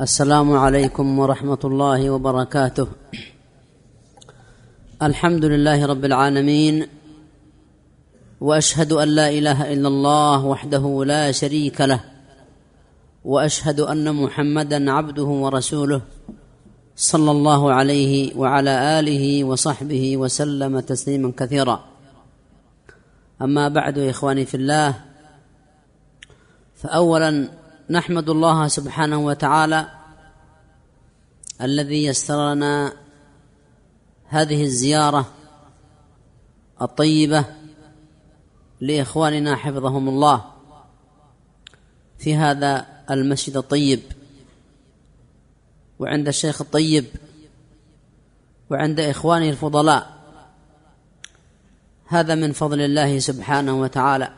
السلام عليكم ورحمة الله وبركاته. الحمد لله رب العالمين وأشهد أن لا إله إلا الله وحده لا شريك له وأشهد أن محمدا عبده ورسوله صلى الله عليه وعلى آله وصحبه وسلم تسليما كثيرا. أما بعد إخواني في الله فاولا نحمد الله سبحانه وتعالى الذي يسر لنا هذه الزيارة الطيبة لإخواننا حفظهم الله في هذا المسجد الطيب وعند الشيخ الطيب وعند اخوانه الفضلاء. هذا من فضل الله سبحانه وتعالى.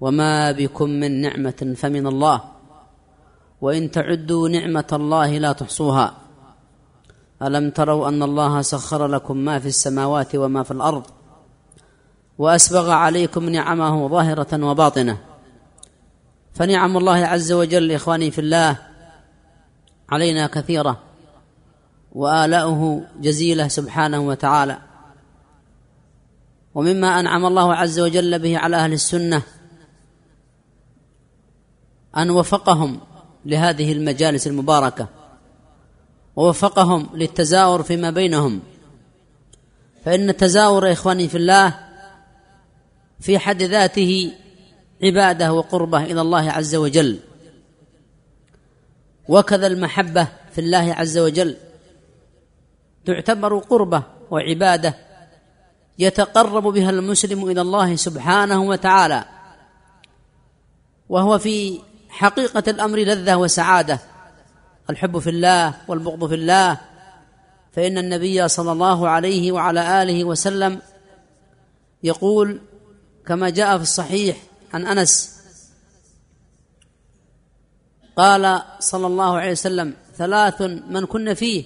وما بكم من نعمة فمن الله. وإن تعدوا نعمة الله لا تحصوها. ألم تروا أن الله سخر لكم ما في السماوات وما في الأرض؟ وأسبغ عليكم نعمه ظاهرة وباطنة. فنعم الله عز وجل إخواني في الله علينا كثيرة. والاؤه جزيلة سبحانه وتعالى. ومما أنعم الله عز وجل به على أهل السنة أن وفقهم لهذه المجالس المباركة ووفقهم للتزاور فيما بينهم. فإن التزاور إخواني في الله في حد ذاته عبادة وقربة إلى الله عز وجل. وكذا المحبة في الله عز وجل تعتبر قربة وعبادة يتقرب بها المسلم إلى الله سبحانه وتعالى. وهو في حقيقة الأمر لذة وسعادة. الحب في الله والبغض في الله. فإن النبي صلى الله عليه وعلى آله وسلم يقول كما جاء في الصحيح عن أنس قال صلى الله عليه وسلم ثلاث من كن فيه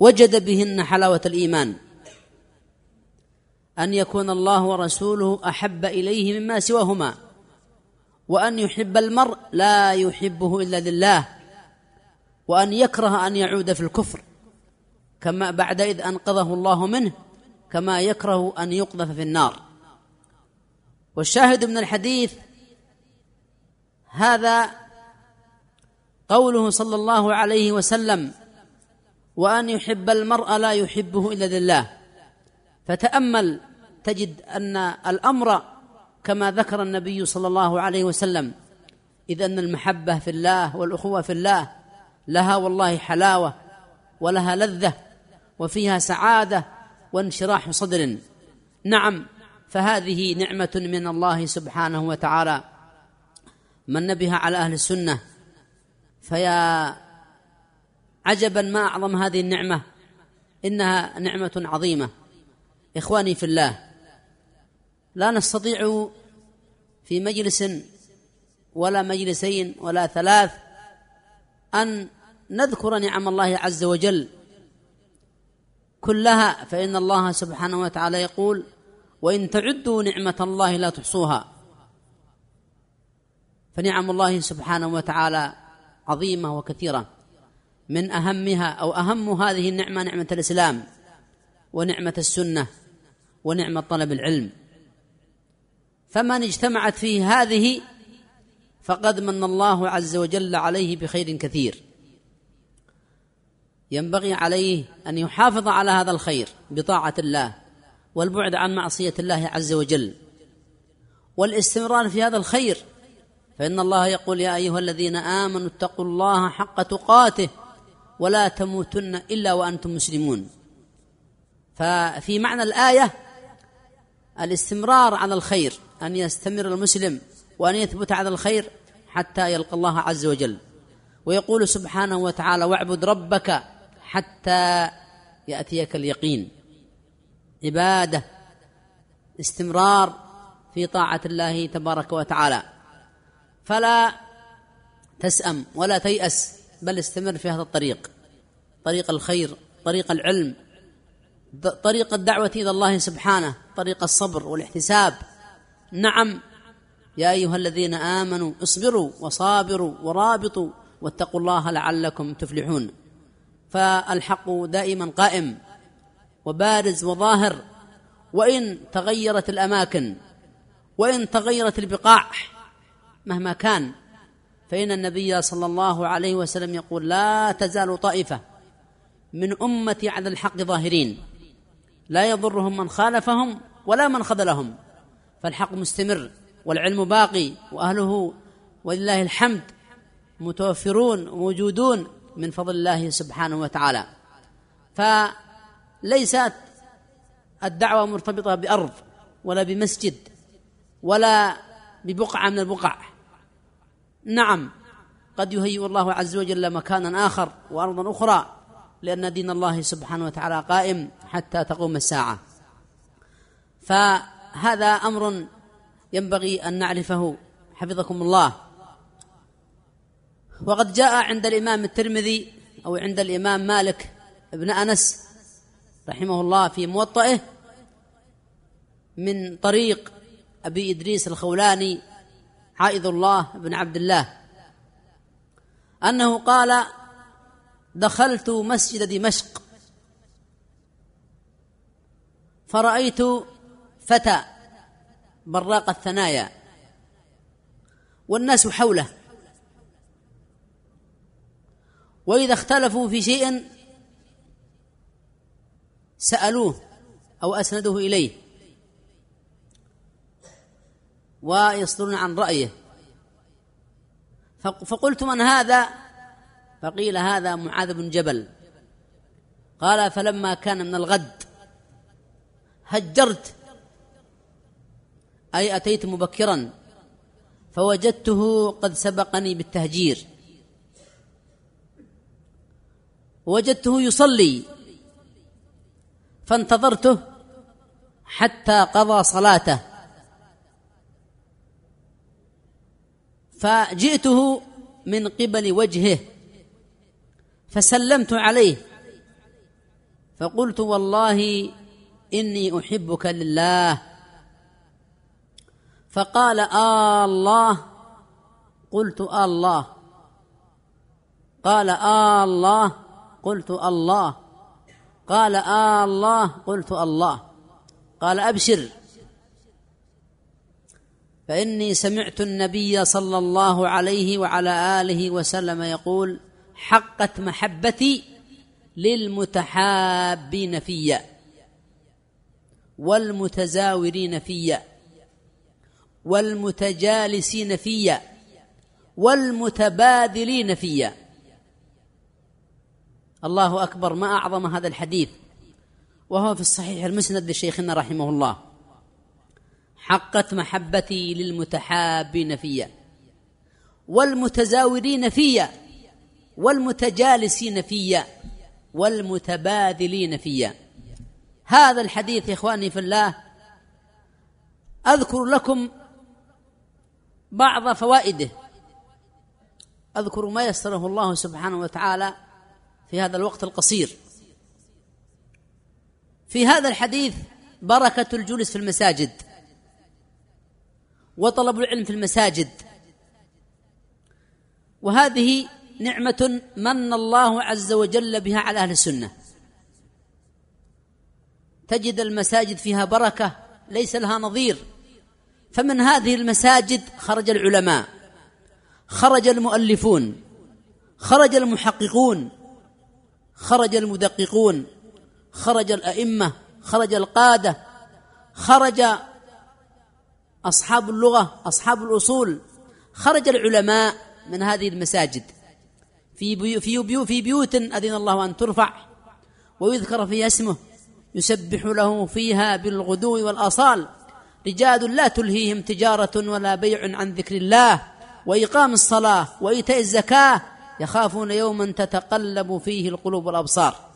وجد بهن حلاوة الإيمان. أن يكون الله ورسوله أحب إليه مما سواهما وأن يحب المرء لا يحبه إلا لله وأن يكره أن يعود في الكفر كما بعد إذ أنقذه الله منه كما يكره أن يقذف في النار. والشاهد من الحديث هذا قوله صلى الله عليه وسلم وأن يحب المرء لا يحبه إلا لله فتأمل تجد أن الأمر كما ذكر النبي صلى الله عليه وسلم إذ أن المحبة في الله والأخوة في الله لها والله حلاوة ولها لذة وفيها سعادة وانشراح صدر. نعم فهذه نعمة من الله سبحانه وتعالى. من بها على أهل السنة فيا عجبا ما أعظم هذه النعمة إنها نعمة عظيمة. إخواني في الله لا نستطيع في مجلس ولا مجلسين ولا ثلاث أن نذكر نعم الله عز وجل كلها فإن الله سبحانه وتعالى يقول وإن تعدوا نعمة الله لا تحصوها فنعم الله سبحانه وتعالى عظيمة وكثيرة. من أهمها أو أهم هذه النعمة نعمة الإسلام ونعمة السنة. ونعمه طلب العلم. فمن اجتمعت فيه هذه فقد من الله عز وجل عليه بخير كثير. ينبغي عليه أن يحافظ على هذا الخير بطاعة الله والبعد عن معصية الله عز وجل. والاستمرار في هذا الخير فإن الله يقول يا أيها الذين آمنوا اتقوا الله حق تقاته ولا تموتن إلا وأنتم مسلمون ففي معنى الآية الاستمرار على الخير أن يستمر المسلم وأن يثبت على الخير حتى يلقى الله عز وجل. ويقول سبحانه وتعالى واعبد ربك حتى يأتيك اليقين عبادة استمرار في طاعة الله تبارك وتعالى. فلا تسأم ولا تيأس بل استمر في هذا الطريق. طريق الخير طريق العلم. طريق الدعوة إلى الله سبحانه طريق الصبر والاحتساب. نعم يا أيها الذين آمنوا اصبروا وصابروا ورابطوا واتقوا الله لعلكم تفلحون. فالحق دائما قائم وبارز وظاهر. وإن تغيرت الأماكن وإن تغيرت البقاع مهما كان فإن النبي صلى الله عليه وسلم يقول لا تزال طائفة من أمتي على الحق ظاهرين. لا يضرهم من خالفهم ولا من خذلهم. فالحق مستمر والعلم باقي وأهله ولله الحمد متوفرون وموجودون من فضل الله سبحانه وتعالى. فليست الدعوة مرتبطة بأرض ولا بمسجد ولا ببقعة من البقع. نعم قد يهيئ الله عز وجل مكانا آخر وأرضا أخرى لأن دين الله سبحانه وتعالى قائم. حتى تقوم الساعة. فهذا أمر ينبغي أن نعرفه. حفظكم الله. وقد جاء عند الإمام الترمذي أو عند الإمام مالك بن أنس رحمه الله في موطئه من طريق أبي إدريس الخولاني عائذ الله بن عبد الله أنه قال دخلت مسجد دمشق فرأيت فتى براق الثنايا والناس حوله. وإذا اختلفوا في شيء سألوه أو أسندوه إليه. ويصدرون عن رأيه. فقلت من هذا؟ فقيل هذا معاذ بن جبل. قال فلما كان من الغد. هجرت. أي أتيت مبكرا. فوجدته قد سبقني بالتهجير. وجدته يصلي. فانتظرته حتى قضى صلاته. فجئته من قبل وجهه. فسلمت عليه. فقلت والله إني أحبك لله. فقال آه الله. قلت آه الله. قال آه الله. قلت الله. قال آه الله. قلت الله. قال أبشر. فإني سمعت النبي صلى الله عليه وعلى آله وسلم يقول حقت محبتي للمتحابين في والمتزاورين في والمتجالسين في والمتبادلين في الله أكبر ما أعظم هذا الحديث. وهو في الصحيح المسند لشيخنا رحمه الله. حقت محبتي للمتحابين في والمتزاورين في والمتجالسين في والمتبادلين في هذا الحديث يا إخواني في الله أذكر لكم بعض فوائده. أذكر ما يسره الله سبحانه وتعالى في هذا الوقت القصير. في هذا الحديث بركة الجلوس في المساجد وطلب العلم في المساجد. وهذه نعمة من الله عز وجل بها على أهل السنة. تجد المساجد فيها بركة ليس لها نظير. فمن هذه المساجد خرج العلماء خرج المؤلفون خرج المحققون خرج المدققون خرج الأئمة خرج القادة خرج أصحاب اللغة أصحاب الأصول خرج العلماء من هذه المساجد. في بيو في بيو في بيوت أذن الله أن ترفع ويذكر فيها اسمه. يسبح له فيها بالغدو والأصال. رجال لا تلهيهم تجارة ولا بيع عن ذكر الله. وإقام الصلاة وإيتاء الزكاة يخافون يوما تتقلب فيه القلوب والأبصار.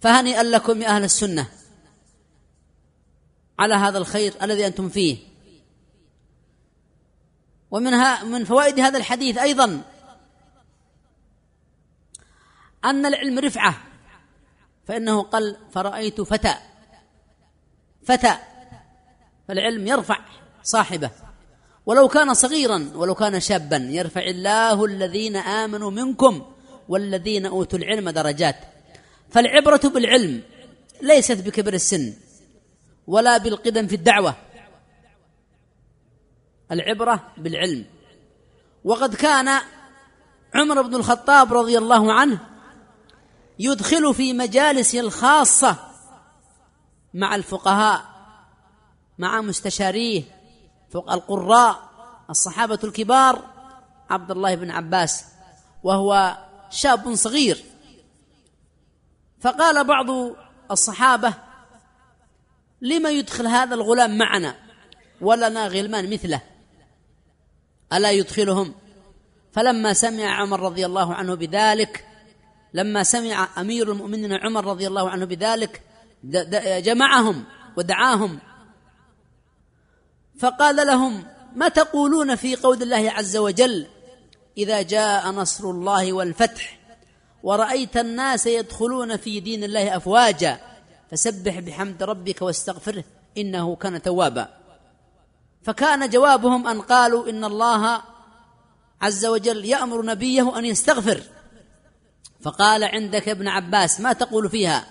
فهنيئا لكم يا أهل السنة على هذا الخير الذي أنتم فيه. ومنها من فوائد هذا الحديث أيضا أن العلم رفعة. فإنه قال فرأيت فتى. فتى. فالعلم يرفع صاحبه. ولو كان صغيرا ولو كان شابا يرفع الله الذين آمنوا منكم والذين أوتوا العلم درجات. فالعبرة بالعلم ليست بكبر السن ولا بالقدم في الدعوة. العبرة بالعلم. وقد كان عمر بن الخطاب رضي الله عنه يدخل في مجالسه الخاصة مع الفقهاء مع مستشاريه فوق القراء الصحابة الكبار عبد الله بن عباس وهو شاب صغير. فقال بعض الصحابة لما يدخل هذا الغلام معنا ولنا غلمان مثله؟ ألا يدخلهم؟ فلما سمع عمر رضي الله عنه بذلك لما سمع أمير المؤمنين عمر رضي الله عنه بذلك جمعهم ودعاهم. فقال لهم ما تقولون في قول الله عز وجل إذا جاء نصر الله والفتح ورأيت الناس يدخلون في دين الله أفواجا فسبح بحمد ربك واستغفره إنه كان توابا. فكان جوابهم أن قالوا إن الله عز وجل يأمر نبيه أن يستغفر. فقال عندك ابن عباس ما تقول فيها؟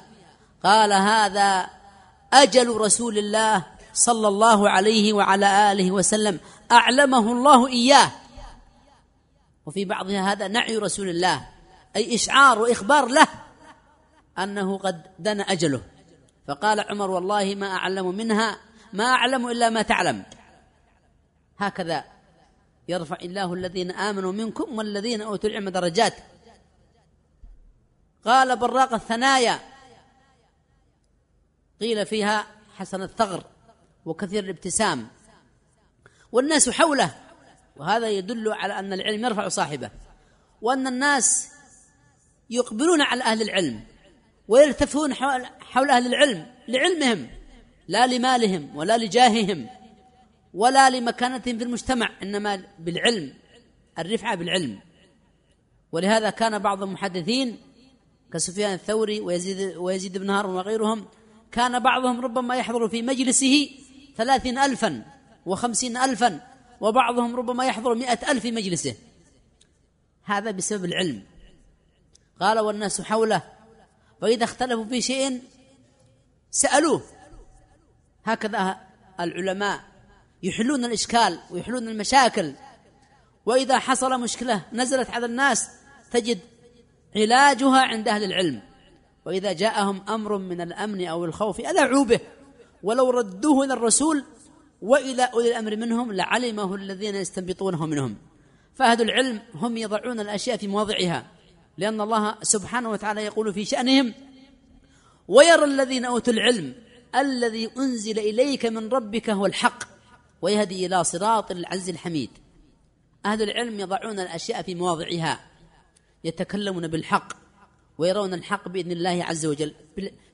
قال هذا أجل رسول الله صلى الله عليه وعلى آله وسلم أعلمه الله إياه. وفي بعضها هذا نعي رسول الله أي إشعار وإخبار له أنه قد دنا أجله. فقال عمر والله ما أعلم منها ما أعلم إلا ما تعلم. هكذا يرفع الله الذين آمنوا منكم والذين أوتوا العلم درجات. قال براق الثنايا. قيل فيها حسن الثغر وكثير الابتسام. والناس حوله. وهذا يدل على أن العلم يرفع صاحبه. وأن الناس يقبلون على أهل العلم. ويلتفون حول, أهل العلم لعلمهم. لا لمالهم ولا لجاههم. ولا لمكانتهم في المجتمع. إنما بالعلم. الرفعة بالعلم. ولهذا كان بعض المحدثين كسفيان الثوري ويزيد, ويزيد بن هارون وغيرهم كان بعضهم ربما يحضر في مجلسه ثلاثين ألفا وخمسين ألفا وبعضهم ربما يحضر مئة ألف في مجلسه. هذا بسبب العلم. قال والناس حوله وإذا اختلفوا في شيء سألوه. هكذا العلماء يحلون الإشكال ويحلون المشاكل. وإذا حصل مشكلة نزلت على الناس تجد علاجها عند أهل العلم. وإذا جاءهم أمر من الأمن أو الخوف أذعوا به. ولو ردوه إلى الرسول وإلى أولي الأمر منهم لعلمه الذين يستنبطونه منهم. فأهل العلم هم يضعون الأشياء في مواضعها لأن الله سبحانه وتعالى يقول في شأنهم ويرى الذين أوتوا العلم الذي أنزل إليك من ربك هو الحق ويهدي إلى صراط العز الحميد. أهل العلم يضعون الأشياء في مواضعها. يتكلمون بالحق ويرون الحق بإذن الله عز وجل.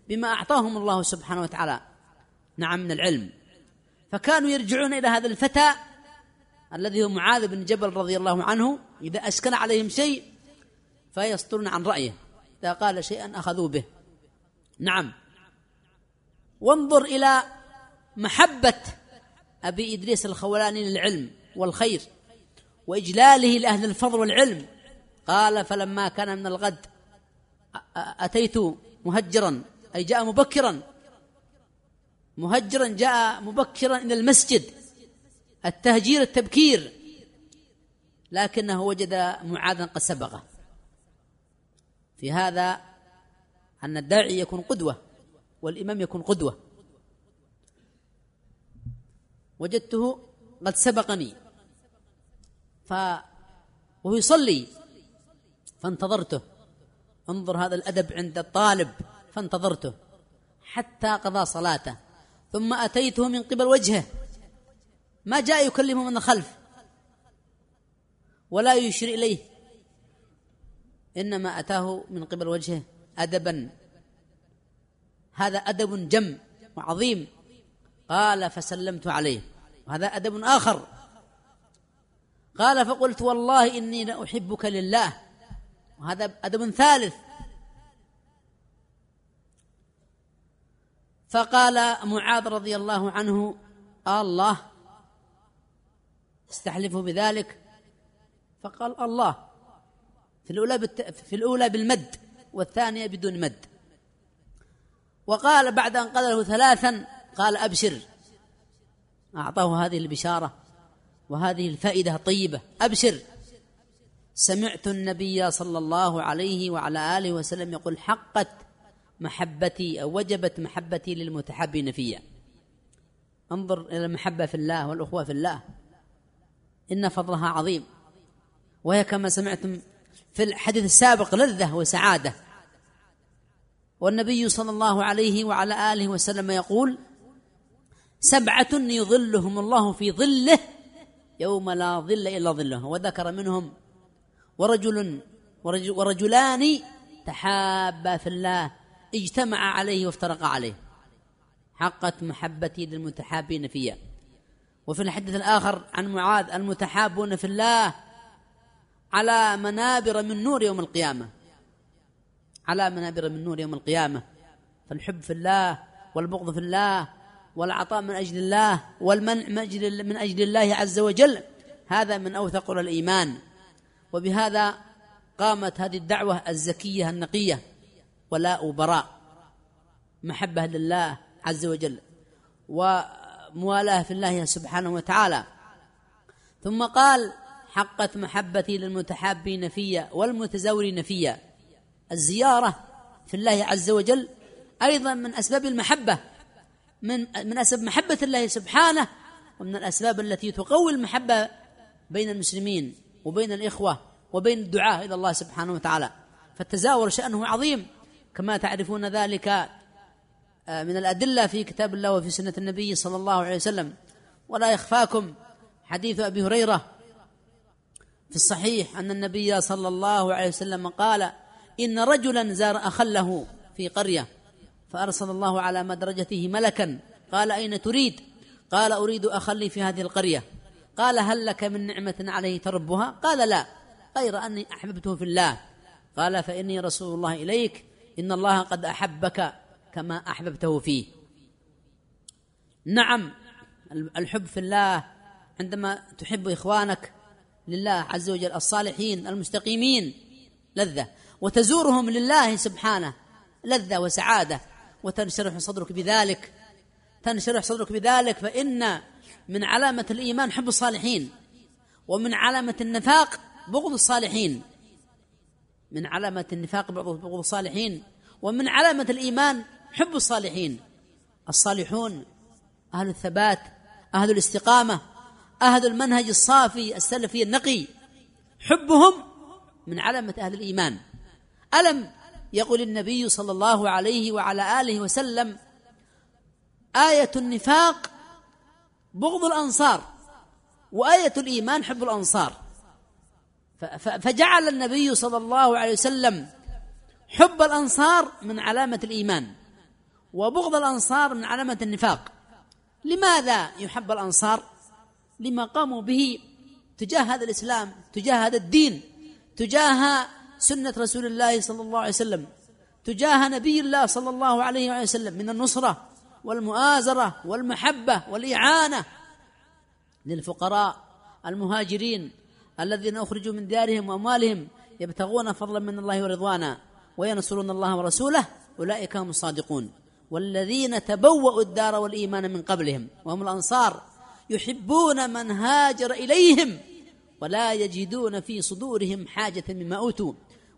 بما أعطاهم الله سبحانه وتعالى. نعم من العلم. فكانوا يرجعون إلى هذا الفتى الذي هو معاذ بن جبل رضي الله عنه. إذا أشكل عليهم شيء فيصدرون عن رأيه. إذا قال شيئا أخذوا به. نعم. وانظر إلى محبة أبي إدريس الخولاني للعلم والخير وإجلاله لأهل الفضل والعلم. قال فلما كان من الغد أتيت مهجرا أي جاء مبكرا. مهجرا جاء مبكرا إلى المسجد التهجير التبكير. لكنه وجد معاذا قد سبقه في هذا أن الداعي يكون قدوة والإمام يكون قدوة. وجدته قد سبقني. ف وهو يصلي. فانتظرته. انظر هذا الأدب عند الطالب فانتظرته حتى قضى صلاته. ثم أتيته من قبل وجهه. ما جاء يكلمه من الخلف. ولا يشير إليه. إنما أتاه من قبل وجهه أدبا. هذا أدب جم وعظيم. قال فسلمت عليه. وهذا أدب آخر. قال فقلت والله إني لأحبك لله. وهذا أدب ثالث. فقال معاذ رضي الله عنه الله استحلفوا بذلك؟ فقال الله في الأولى بالت... في الأولى بالمد والثانية بدون مد. وقال بعد أن قال ثلاثا قال أبشر. أعطاه هذه البشارة وهذه الفائدة الطيبة أبشر. سمعت النبي صلى الله عليه وعلى آله وسلم يقول حقت محبتي أو وجبت محبتي للمتحبين فيا انظر إلى المحبة في الله والأخوة في الله. إن فضلها عظيم. وهي كما سمعتم في الحديث السابق لذة وسعادة. والنبي صلى الله عليه وعلى آله وسلم يقول سبعة يظلهم الله في ظله يوم لا ظل إلا ظله. وذكر منهم ورجل ورجلان تحابا في الله اجتمع عليه وافترقا عليه. حقت محبتي للمتحابين فيها وفي الحديث الآخر عن معاذ المتحابون في الله على منابر من نور يوم القيامة. على منابر من نور يوم القيامة. فالحب في الله والبغض في الله والعطاء من أجل الله والمنع من أجل الله عز وجل هذا من أوثق الإيمان. وبهذا قامت هذه الدعوة الزكية النقية ولاء براء محبة لله عز وجل وموالاة في الله سبحانه وتعالى. ثم قال حقت محبتي للمتحابين فيا والمتزورين فيا الزيارة في الله عز وجل أيضا من أسباب المحبة من من أسباب محبة الله سبحانه ومن الأسباب التي تقوي المحبة بين المسلمين. وبين الإخوة وبين الدعاء إلى الله سبحانه وتعالى. فالتزاور شأنه عظيم. كما تعرفون ذلك آه، من الأدلة في كتاب الله وفي سنة النبي صلى الله عليه وسلم. ولا يخفاكم حديث أبي هريرة في الصحيح أن النبي صلى الله عليه وسلم قال إن رجلا زار أخا له في قرية فأرسل الله على مدرجته ملكا. قال أين تريد؟ قال أريد أخا لي في هذه القرية. قال هل لك من نعمة عليه تربها؟ قال لا غير أني أحببته في الله. قال فإني رسول الله إليك إن الله قد أحبك كما أحببته فيه. نعم الحب في الله عندما تحب إخوانك لله عز وجل الصالحين المستقيمين لذة. وتزورهم لله سبحانه لذة وسعادة. وتنشرح صدرك بذلك. تنشرح صدرك بذلك فإن من علامة الإيمان حب الصالحين ومن علامة النفاق بغض الصالحين. من علامة النفاق بغض الصالحين ومن علامة الإيمان حب الصالحين. الصالحون أهل الثبات أهل الاستقامة أهل المنهج الصافي السلفي النقي. حبهم من علامة أهل الإيمان. ألم يقول النبي صلى الله عليه وعلى آله وسلم آية النفاق بغض الأنصار وآية الإيمان حب الأنصار. فجعل النبي صلى الله عليه وسلم حب الأنصار من علامة الإيمان وبغض الأنصار من علامة النفاق. لماذا يحب الأنصار؟ لما قاموا به تجاه هذا الإسلام تجاه هذا الدين تجاه سنة رسول الله صلى الله عليه وسلم تجاه نبي الله صلى الله عليه وسلم من النصرة والمؤازرة والمحبة والإعانة للفقراء المهاجرين الذين أخرجوا من ديارهم وأموالهم يبتغون فضلا من الله ورضوانا وينصرون الله ورسوله. أولئك هم الصادقون. والذين تبوأوا الدار والإيمان من قبلهم وهم الأنصار يحبون من هاجر إليهم ولا يجدون في صدورهم حاجة مما أوتوا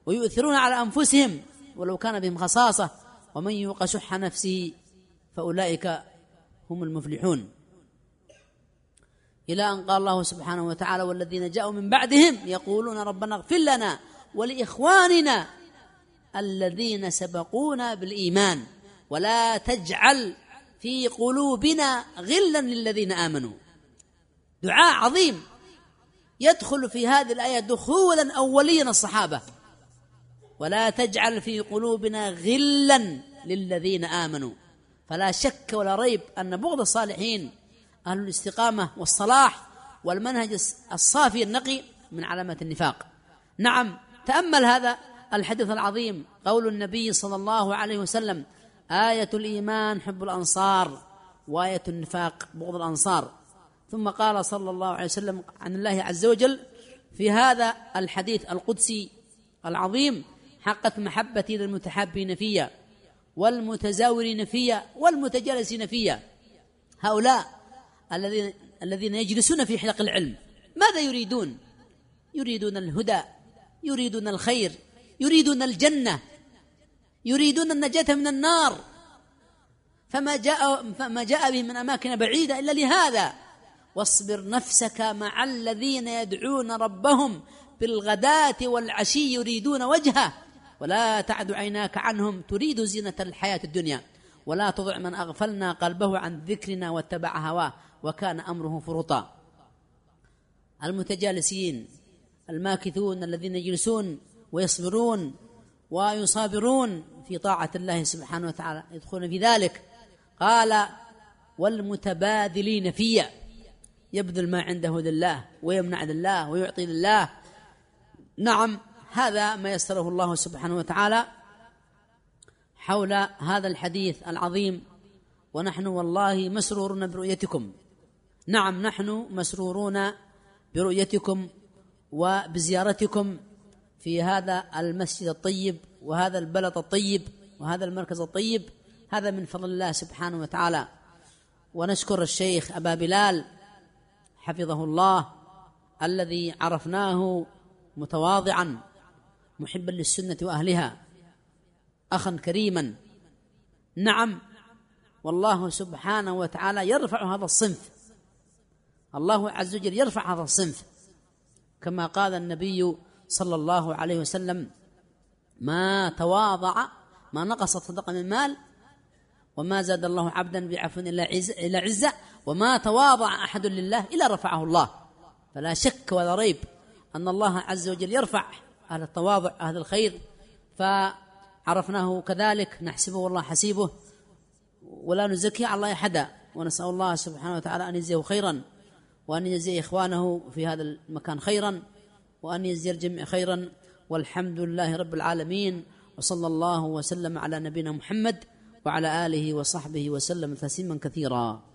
ويؤثرون على أنفسهم ولو كان بهم خصاصة. ومن يوق شح نفسه فأولئك هم المفلحون. إلى أن قال الله سبحانه وتعالى والذين جاءوا من بعدهم يقولون ربنا اغفر لنا ولإخواننا الذين سبقونا بالإيمان ولا تجعل في قلوبنا غلا للذين آمنوا. دعاء عظيم. يدخل في هذه الآية دخولا أوليا الصحابة. ولا تجعل في قلوبنا غلا للذين آمنوا. فلا شك ولا ريب أن بغض الصالحين أهل الاستقامة والصلاح والمنهج الصافي النقي من علامة النفاق. نعم تأمل هذا الحديث العظيم قول النبي صلى الله عليه وسلم آية الإيمان حب الأنصار وآية النفاق بغض الأنصار. ثم قال صلى الله عليه وسلم عن الله عز وجل في هذا الحديث القدسي العظيم حقت محبتي للمتحابين فيا. والمتزاورين فيا والمتجالسين فيا. هؤلاء الذين الذين يجلسون في حلق العلم. ماذا يريدون؟ يريدون الهدى يريدون الخير يريدون الجنة يريدون النجاة من النار. فما جاء فما جاء به من أماكن بعيدة إلا لهذا. واصبر نفسك مع الذين يدعون ربهم بالغداة والعشي يريدون وجهه. ولا تعد عيناك عنهم تريد زينة الحياة الدنيا. ولا تضع من أغفلنا قلبه عن ذكرنا واتبع هواه وكان أمره فرطا. المتجالسين الماكثون الذين يجلسون ويصبرون ويصابرون في طاعة الله سبحانه وتعالى يدخلون في ذلك. قال والمتبادلين فيا. يبذل ما عنده لله ويمنع لله ويعطي لله. نعم هذا ما يسره الله سبحانه وتعالى حول هذا الحديث العظيم. ونحن والله مسرورون برؤيتكم. نعم نحن مسرورون برؤيتكم وبزيارتكم في هذا المسجد الطيب وهذا البلد الطيب وهذا المركز الطيب. هذا من فضل الله سبحانه وتعالى. ونشكر الشيخ أبا بلال حفظه الله الذي عرفناه متواضعا. محبا للسنة وأهلها. اخا كريما. نعم. والله سبحانه وتعالى يرفع هذا الصنف. الله عز وجل يرفع هذا الصنف. كما قال النبي صلى الله عليه وسلم ما تواضع ما نقصت صدقه من مال وما زاد الله عبدا بعفو إلا عز إلى عزة وما تواضع أحد لله إلا رفعه الله. فلا شك ولا ريب أن الله عز وجل يرفع أهل التواضع أهل الخير فعرفناه كذلك نحسبه والله حسيبه ولا نزكي على الله أحدا ونسأل الله سبحانه وتعالى أن يجزيه خيرا وأن يجزي إخوانه في هذا المكان خيرا وأن يجزي الجميع خيرا. والحمد لله رب العالمين وصلى الله وسلم على نبينا محمد وعلى آله وصحبه وسلم تسليما كثيرا.